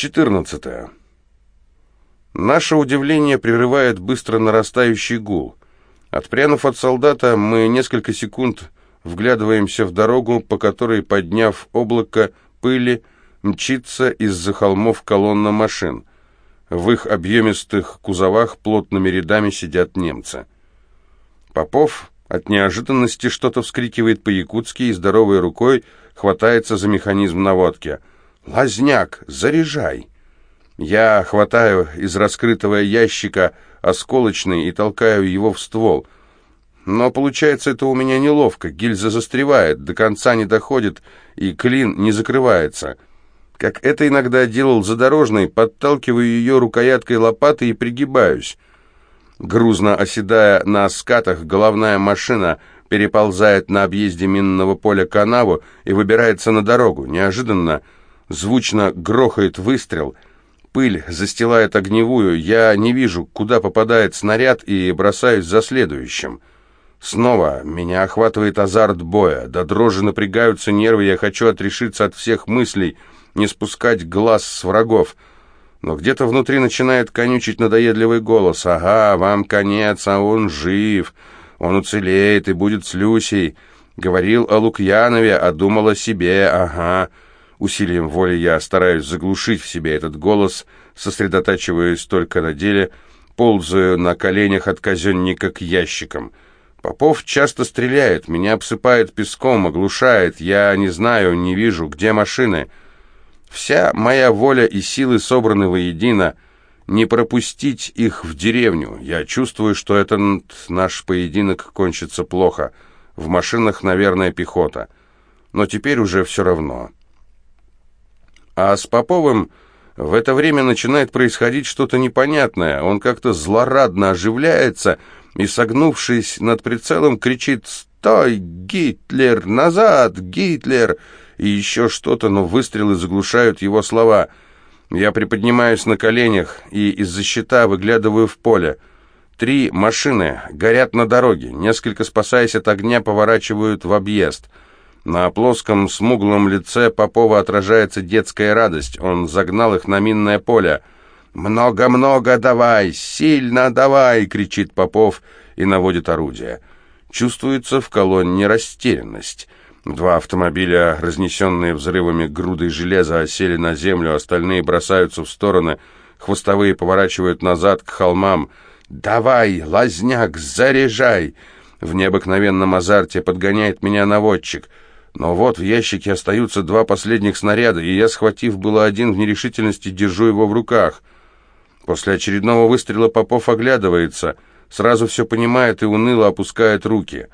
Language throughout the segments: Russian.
14. Наше удивление прерывает быстро нарастающий гул. Отпрянув от солдата, мы несколько секунд вглядываемся в дорогу, по которой, подняв облако пыли, мчится из-за холмов колонна машин. В их объемистых кузовах плотными рядами сидят немцы. Попов от неожиданности что-то вскрикивает по-якутски и здоровой рукой хватается за механизм наводки. «Лазняк, заряжай!» Я хватаю из раскрытого ящика осколочный и толкаю его в ствол. Но получается это у меня неловко. Гильза застревает, до конца не доходит, и клин не закрывается. Как это иногда делал задорожный, подталкиваю ее рукояткой лопаты и пригибаюсь. Грузно оседая на скатах, головная машина переползает на объезде минного поля канаву и выбирается на дорогу. Неожиданно звучно грохает выстрел — Пыль застилает огневую, я не вижу, куда попадает снаряд, и бросаюсь за следующим. Снова меня охватывает азарт боя, до дрожи напрягаются нервы, я хочу отрешиться от всех мыслей, не спускать глаз с врагов. Но где-то внутри начинает конючить надоедливый голос. «Ага, вам конец, а он жив, он уцелеет и будет с Люсей». Говорил о Лукьянове, а думал о себе, ага. Усилием воли я стараюсь заглушить в себе этот голос, сосредотачиваясь только на деле, ползаю на коленях от казенника к ящикам. Попов часто стреляет, меня обсыпает песком, оглушает, я не знаю, не вижу, где машины. Вся моя воля и силы собраны воедино, не пропустить их в деревню. Я чувствую, что этот наш поединок кончится плохо. В машинах, наверное, пехота. Но теперь уже все равно». А с Поповым в это время начинает происходить что-то непонятное. Он как-то злорадно оживляется и, согнувшись над прицелом, кричит «Стой, Гитлер! Назад, Гитлер!» и еще что-то, но выстрелы заглушают его слова. Я приподнимаюсь на коленях и из-за щита выглядываю в поле. Три машины горят на дороге, несколько, спасаясь от огня, поворачивают в объезд — на плоском смуглом лице Попова отражается детская радость. Он загнал их на минное поле. «Много-много давай! Сильно давай!» — кричит Попов и наводит орудие. Чувствуется в колонне растерянность. Два автомобиля, разнесенные взрывами грудой железа, осели на землю, остальные бросаются в стороны, хвостовые поворачивают назад к холмам. «Давай, лазняк, заряжай!» В необыкновенном азарте подгоняет меня наводчик — но вот в ящике остаются два последних снаряда, и я, схватив было один в нерешительности, держу его в руках. После очередного выстрела Попов оглядывается, сразу все понимает и уныло опускает руки.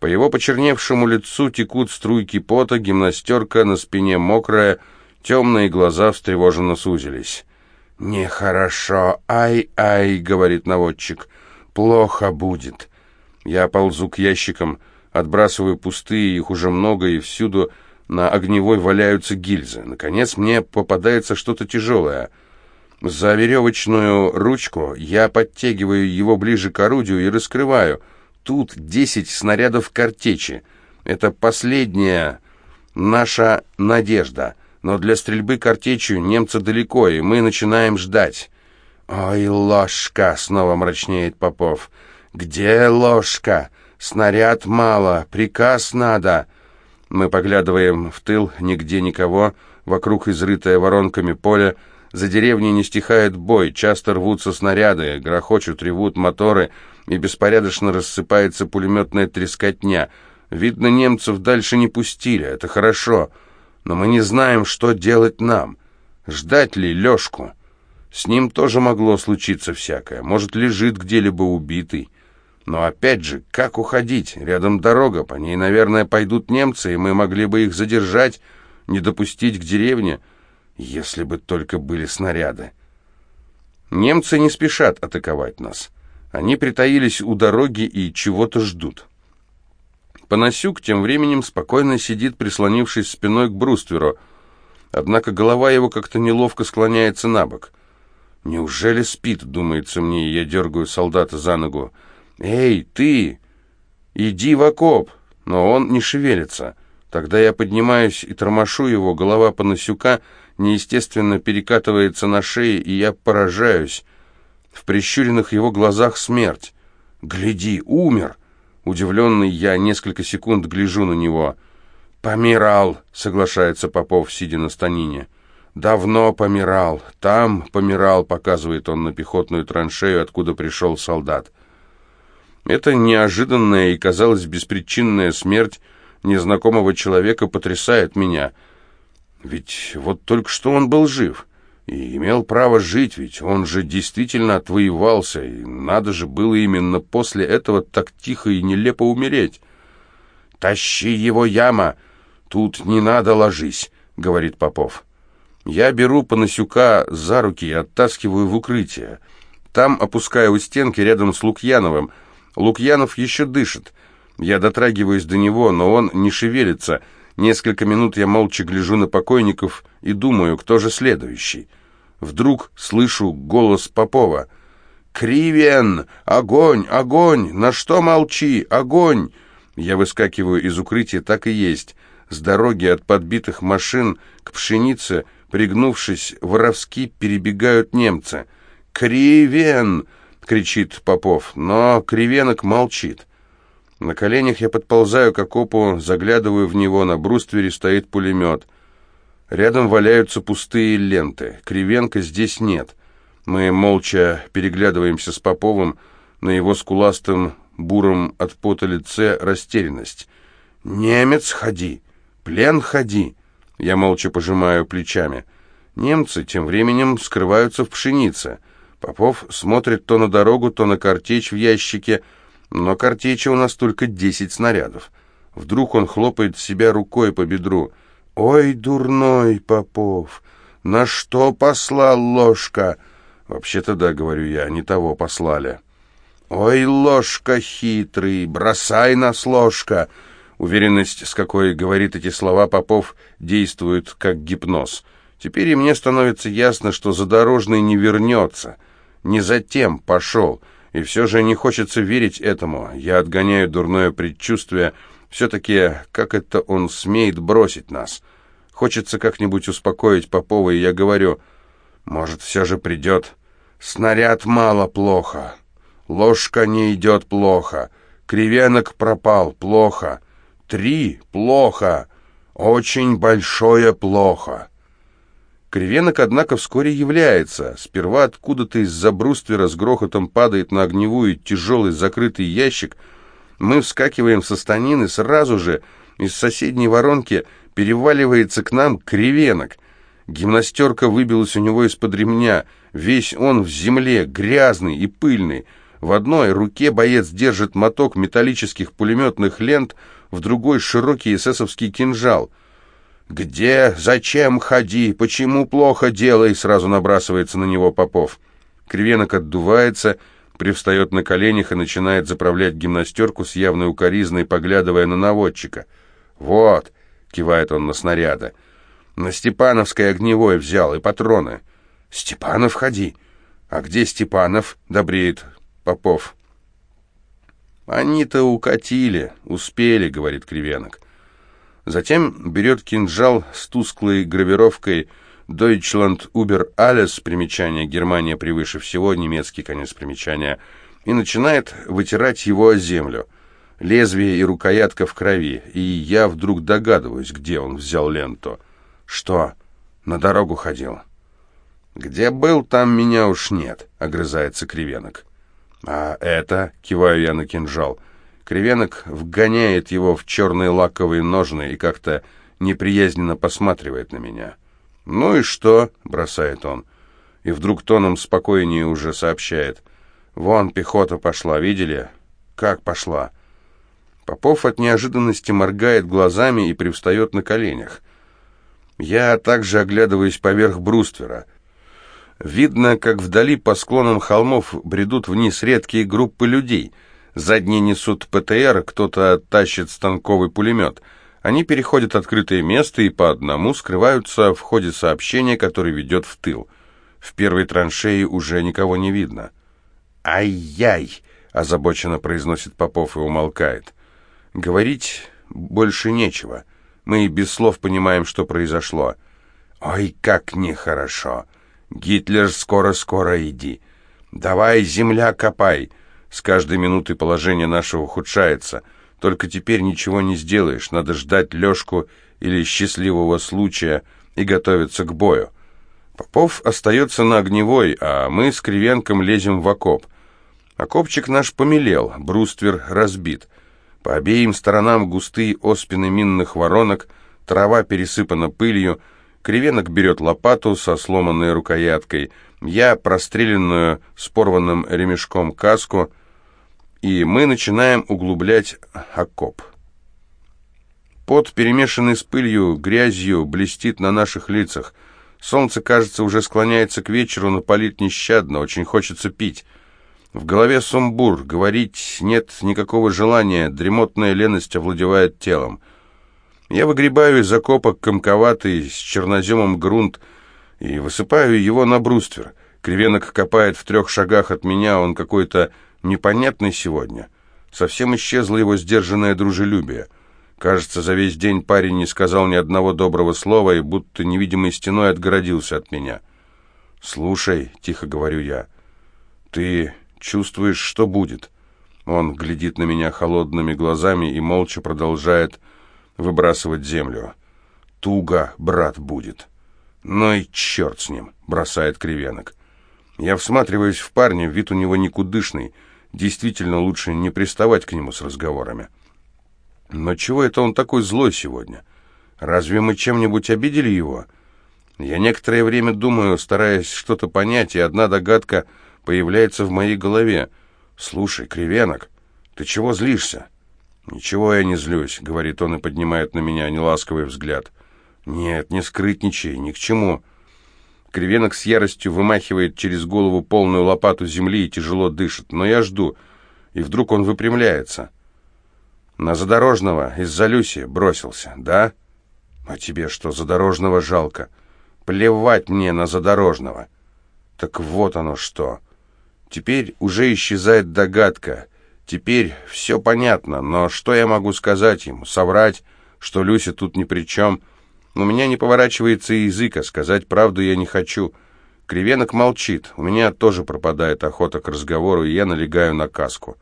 По его почерневшему лицу текут струйки пота, гимнастерка на спине мокрая, темные глаза встревоженно сузились. «Нехорошо, ай-ай», — говорит наводчик, — «плохо будет». Я ползу к ящикам, — Отбрасываю пустые, их уже много, и всюду на огневой валяются гильзы. Наконец мне попадается что-то тяжелое. За веревочную ручку я подтягиваю его ближе к орудию и раскрываю. Тут десять снарядов картечи. Это последняя наша надежда. Но для стрельбы картечью немцы далеко, и мы начинаем ждать. «Ой, ложка!» — снова мрачнеет Попов. «Где ложка?» Снаряд мало, приказ надо. Мы поглядываем в тыл, нигде никого, вокруг изрытое воронками поле. За деревней не стихает бой, часто рвутся снаряды, грохочут, ревут моторы, и беспорядочно рассыпается пулеметная трескотня. Видно, немцев дальше не пустили, это хорошо. Но мы не знаем, что делать нам. Ждать ли Лешку? С ним тоже могло случиться всякое. Может, лежит где-либо убитый. Но опять же, как уходить? Рядом дорога, по ней, наверное, пойдут немцы, и мы могли бы их задержать, не допустить к деревне, если бы только были снаряды. Немцы не спешат атаковать нас. Они притаились у дороги и чего-то ждут. Панасюк тем временем спокойно сидит, прислонившись спиной к брустверу, однако голова его как-то неловко склоняется на бок. «Неужели спит?» — думается мне, и я дергаю солдата за ногу. «Эй, ты! Иди в окоп!» Но он не шевелится. Тогда я поднимаюсь и тормошу его, голова Панасюка неестественно перекатывается на шее, и я поражаюсь. В прищуренных его глазах смерть. «Гляди, умер!» Удивленный я несколько секунд гляжу на него. «Помирал», — соглашается Попов, сидя на станине. «Давно помирал. Там помирал», — показывает он на пехотную траншею, откуда пришел солдат. Эта неожиданная и, казалось, беспричинная смерть незнакомого человека потрясает меня. Ведь вот только что он был жив и имел право жить, ведь он же действительно отвоевался, и надо же было именно после этого так тихо и нелепо умереть. «Тащи его, яма! Тут не надо ложись», — говорит Попов. Я беру Панасюка за руки и оттаскиваю в укрытие. Там опускаю у стенки рядом с Лукьяновым — Лукьянов еще дышит. Я дотрагиваюсь до него, но он не шевелится. Несколько минут я молча гляжу на покойников и думаю, кто же следующий. Вдруг слышу голос Попова. «Кривен! Огонь! Огонь! На что молчи? Огонь!» Я выскакиваю из укрытия, так и есть. С дороги от подбитых машин к пшенице, пригнувшись, воровски перебегают немцы. «Кривен! — кричит Попов, но Кривенок молчит. На коленях я подползаю к окопу, заглядываю в него, на бруствере стоит пулемет. Рядом валяются пустые ленты. Кривенка здесь нет. Мы молча переглядываемся с Поповым, на его скуластом, буром от пота лице растерянность. «Немец, ходи! Плен, ходи!» Я молча пожимаю плечами. Немцы тем временем скрываются в пшенице — Попов смотрит то на дорогу, то на картечь в ящике, но картечи у нас только десять снарядов. Вдруг он хлопает себя рукой по бедру. «Ой, дурной Попов, на что послал ложка?» «Вообще-то да, — говорю я, — не того послали». «Ой, ложка хитрый, бросай нас, ложка!» Уверенность, с какой говорит эти слова Попов, действует как гипноз. Теперь и мне становится ясно, что задорожный не вернется не затем пошел, и все же не хочется верить этому. Я отгоняю дурное предчувствие. Все-таки, как это он смеет бросить нас? Хочется как-нибудь успокоить Попова, и я говорю, может, все же придет. Снаряд мало плохо, ложка не идет плохо, кривенок пропал плохо, три плохо, очень большое плохо. Кривенок, однако, вскоре является. Сперва откуда-то из-за бруствера с грохотом падает на огневую тяжелый закрытый ящик. Мы вскакиваем со станины, сразу же из соседней воронки переваливается к нам кривенок. Гимнастерка выбилась у него из-под ремня. Весь он в земле, грязный и пыльный. В одной руке боец держит моток металлических пулеметных лент, в другой — широкий эсэсовский кинжал — «Где? Зачем ходи? Почему плохо делай?» Сразу набрасывается на него Попов. Кривенок отдувается, привстает на коленях и начинает заправлять гимнастерку с явной укоризной, поглядывая на наводчика. «Вот», — кивает он на снаряды, — «на Степановской огневой взял и патроны». «Степанов, ходи!» «А где Степанов?» — добреет Попов. «Они-то укатили, успели», — говорит Кривенок. Затем берет кинжал с тусклой гравировкой «Deutschland über alles» примечание «Германия превыше всего», немецкий конец примечания, и начинает вытирать его о землю. Лезвие и рукоятка в крови, и я вдруг догадываюсь, где он взял ленту. «Что? На дорогу ходил?» «Где был, там меня уж нет», — огрызается Кривенок. «А это?» — киваю я на кинжал — Кривенок вгоняет его в черные лаковые ножны и как-то неприязненно посматривает на меня. «Ну и что?» — бросает он. И вдруг тоном спокойнее уже сообщает. «Вон пехота пошла, видели?» «Как пошла?» Попов от неожиданности моргает глазами и привстает на коленях. Я также оглядываюсь поверх бруствера. Видно, как вдали по склонам холмов бредут вниз редкие группы людей — Задние несут ПТР, кто-то тащит станковый пулемет. Они переходят открытое место и по одному скрываются в ходе сообщения, который ведет в тыл. В первой траншее уже никого не видно. «Ай-яй!» — озабоченно произносит Попов и умолкает. Говорить больше нечего. Мы и без слов понимаем, что произошло. Ой, как нехорошо! Гитлер, скоро-скоро иди! Давай, земля, копай! С каждой минутой положение нашего ухудшается. Только теперь ничего не сделаешь, надо ждать Лешку или счастливого случая и готовиться к бою. Попов остается на огневой, а мы с Кривенком лезем в окоп. Окопчик наш помелел, бруствер разбит. По обеим сторонам густые оспины минных воронок, трава пересыпана пылью, Кривенок берет лопату со сломанной рукояткой, я простреленную с порванным ремешком каску, и мы начинаем углублять окоп. Пот, перемешанный с пылью, грязью, блестит на наших лицах — Солнце, кажется, уже склоняется к вечеру, но палит нещадно, очень хочется пить. В голове сумбур, говорить нет никакого желания, дремотная леность овладевает телом. Я выгребаю из окопа комковатый с черноземом грунт и высыпаю его на бруствер. Кривенок копает в трех шагах от меня, он какой-то непонятный сегодня. Совсем исчезло его сдержанное дружелюбие. Кажется, за весь день парень не сказал ни одного доброго слова и будто невидимой стеной отгородился от меня. «Слушай», — тихо говорю я, — «ты чувствуешь, что будет?» Он глядит на меня холодными глазами и молча продолжает выбрасывать землю. «Туго, брат, будет». «Ну и черт с ним», — бросает кривенок. Я всматриваюсь в парня, вид у него никудышный. Действительно, лучше не приставать к нему с разговорами. Но чего это он такой злой сегодня? Разве мы чем-нибудь обидели его? Я некоторое время думаю, стараясь что-то понять, и одна догадка появляется в моей голове. «Слушай, Кривенок, ты чего злишься?» «Ничего я не злюсь», — говорит он и поднимает на меня неласковый взгляд. «Нет, не скрытничай, ни к чему». Кривенок с яростью вымахивает через голову полную лопату земли и тяжело дышит, но я жду, и вдруг он выпрямляется. На Задорожного из-за Люси бросился, да? А тебе что, Задорожного жалко? Плевать мне на Задорожного. Так вот оно что. Теперь уже исчезает догадка. Теперь все понятно, но что я могу сказать ему? Соврать, что Люся тут ни при чем? У меня не поворачивается языка, сказать правду я не хочу. Кривенок молчит, у меня тоже пропадает охота к разговору, и я налегаю на каску.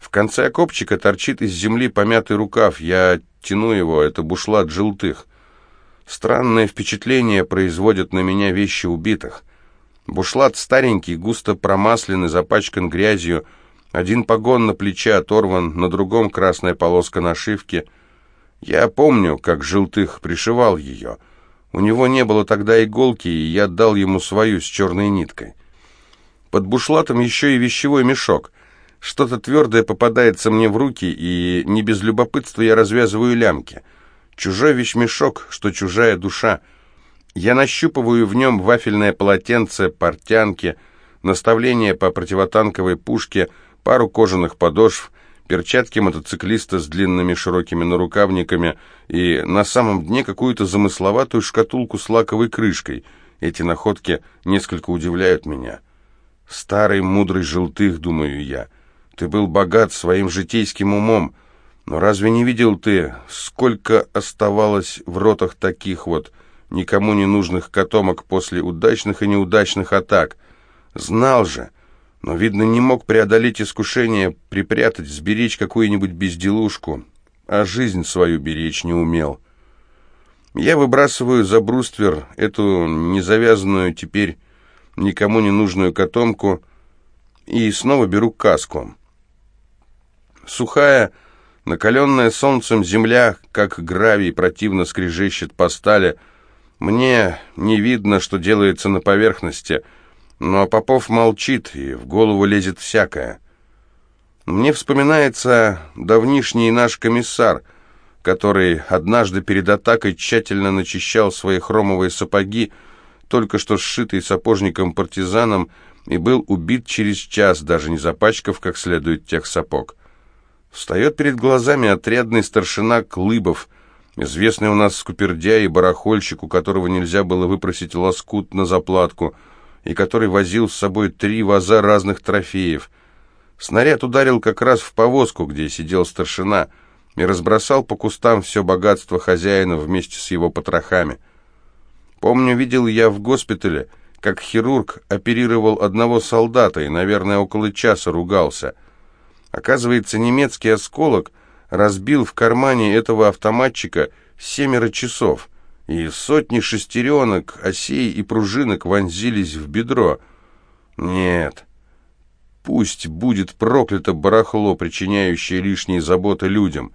В конце окопчика торчит из земли помятый рукав. Я тяну его, это бушлат желтых. Странное впечатление производят на меня вещи убитых. Бушлат старенький, густо промасленный, запачкан грязью. Один погон на плече оторван, на другом красная полоска нашивки. Я помню, как желтых пришивал ее. У него не было тогда иголки, и я дал ему свою с черной ниткой. Под бушлатом еще и вещевой мешок. Что-то твердое попадается мне в руки, и не без любопытства я развязываю лямки. Чужой вещмешок, что чужая душа. Я нащупываю в нем вафельное полотенце, портянки, наставление по противотанковой пушке, пару кожаных подошв, перчатки мотоциклиста с длинными широкими нарукавниками и на самом дне какую-то замысловатую шкатулку с лаковой крышкой. Эти находки несколько удивляют меня. Старый мудрый желтых, думаю я, — ты был богат своим житейским умом, но разве не видел ты, сколько оставалось в ротах таких вот никому не нужных котомок после удачных и неудачных атак? Знал же, но, видно, не мог преодолеть искушение припрятать, сберечь какую-нибудь безделушку, а жизнь свою беречь не умел. Я выбрасываю за бруствер эту незавязанную теперь никому не нужную котомку и снова беру каску. Сухая, накаленная солнцем земля, как гравий, противно скрежещет по стали. Мне не видно, что делается на поверхности, но Попов молчит, и в голову лезет всякое. Мне вспоминается давнишний наш комиссар, который однажды перед атакой тщательно начищал свои хромовые сапоги, только что сшитые сапожником-партизаном, и был убит через час, даже не запачкав как следует тех сапог. Встает перед глазами отрядный старшина Клыбов, известный у нас скупердя и барахольщик, у которого нельзя было выпросить лоскут на заплатку, и который возил с собой три ваза разных трофеев. Снаряд ударил как раз в повозку, где сидел старшина, и разбросал по кустам все богатство хозяина вместе с его потрохами. Помню, видел я в госпитале, как хирург оперировал одного солдата и, наверное, около часа ругался. Оказывается, немецкий осколок разбил в кармане этого автоматчика семеро часов, и сотни шестеренок, осей и пружинок вонзились в бедро. Нет, пусть будет проклято барахло, причиняющее лишние заботы людям.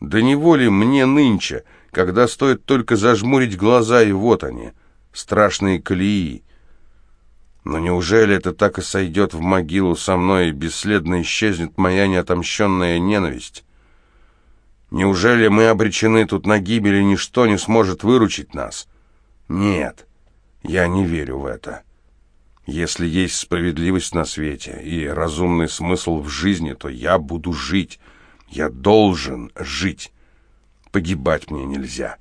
Да неволи мне нынче, когда стоит только зажмурить глаза, и вот они, страшные колеи. Но неужели это так и сойдет в могилу со мной, и бесследно исчезнет моя неотомщенная ненависть? Неужели мы обречены тут на гибель, и ничто не сможет выручить нас? Нет, я не верю в это. Если есть справедливость на свете и разумный смысл в жизни, то я буду жить. Я должен жить. Погибать мне нельзя».